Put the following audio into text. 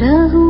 रहूं